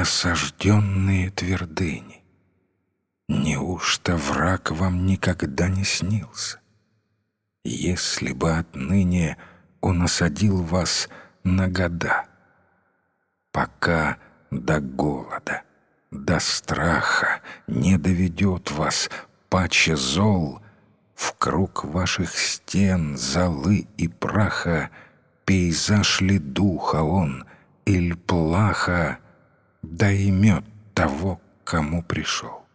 неосажденные твердыни. Неужто враг вам никогда не снился? Если бы отныне он осадил вас на года, пока до голода, до страха не доведет вас паче зол, в круг ваших стен, золы и праха пейзаж ли духа он, иль плаха, доймет того, кому пришел.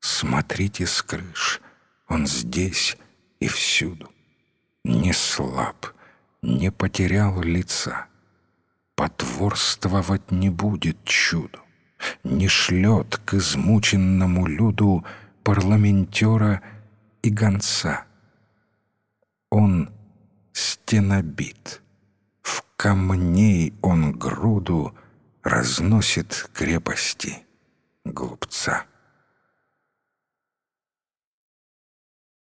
Смотрите с крыш, он здесь и всюду. Не слаб, не потерял лица. Потворствовать не будет чуду, Не шлет к измученному люду Парламентера и гонца. Он стенобит, в камней он груду Разносит крепости глупца.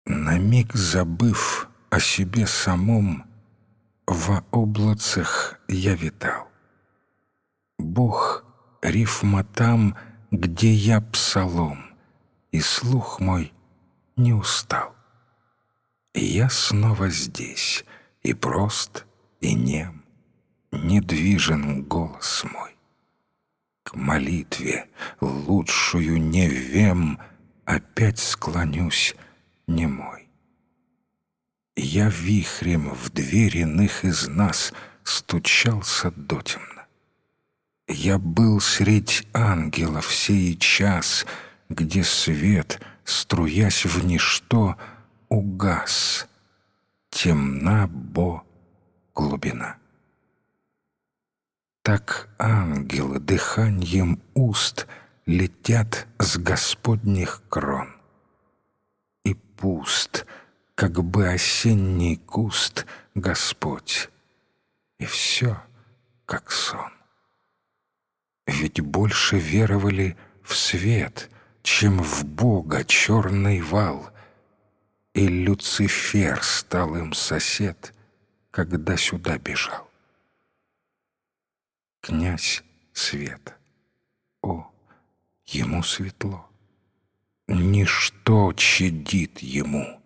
На миг забыв о себе самом, Во облацах я витал. Бог рифма там, где я псалом, И слух мой не устал. Я снова здесь, и прост, и нем, Недвижен голос мой. К молитве, лучшую не вем, Опять склонюсь не мой. Я вихрем в дверь иных из нас стучался дотемно. Я был средь ангелов сей час, где свет, струясь в ничто, угас. Темна бо глубина. Так ангелы дыханием уст летят с господних крон пуст, как бы осенний куст Господь. И все как сон. Ведь больше веровали в свет, чем в Бога черный вал. И Люцифер стал им сосед, когда сюда бежал. Князь света. О, ему светло. Ничто чадит ему,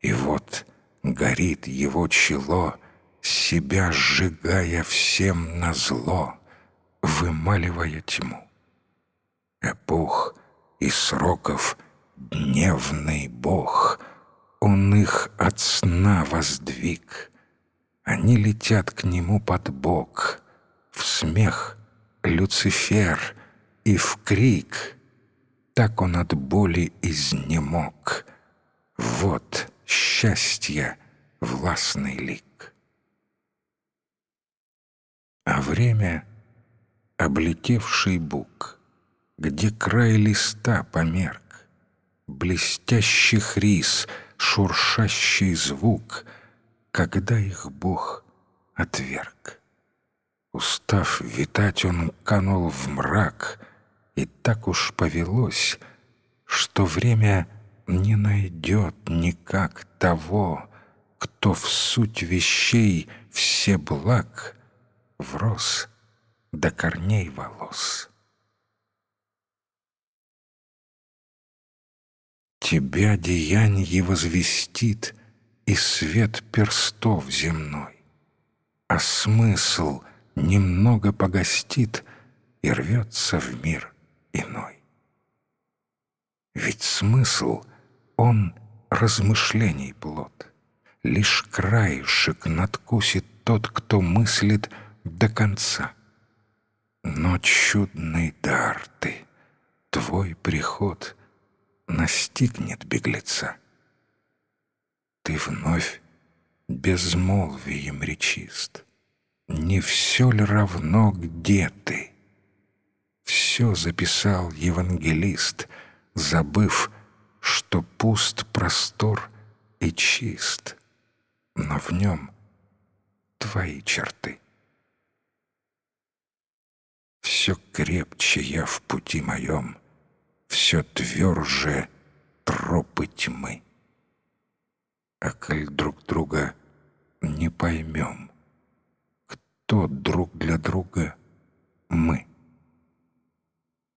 и вот горит его чело, себя сжигая всем на зло, вымаливая тьму. Эпох и сроков дневный бог, он их от сна воздвиг. Они летят к нему под бок, в смех Люцифер и в крик — так он от боли изнемог. Вот счастье, властный лик. А время — облетевший бук, Где край листа померк, Блестящих рис, шуршащий звук, Когда их Бог отверг. Устав витать, он канул в мрак — и так уж повелось, что время не найдет никак того, кто в суть вещей все благ врос до корней волос. Тебя деянье возвестит и свет перстов земной, а смысл немного погостит и рвется в мир — иной. Ведь смысл, он размышлений плод. Лишь краешек надкусит тот, кто мыслит до конца. Но чудный дар ты, твой приход настигнет беглеца. Ты вновь безмолвием речист. Не все ли равно, где ты? все записал евангелист, забыв, что пуст простор и чист, но в нем твои черты. Все крепче я в пути моем, все тверже тропы тьмы. А коль друг друга не поймем, друга.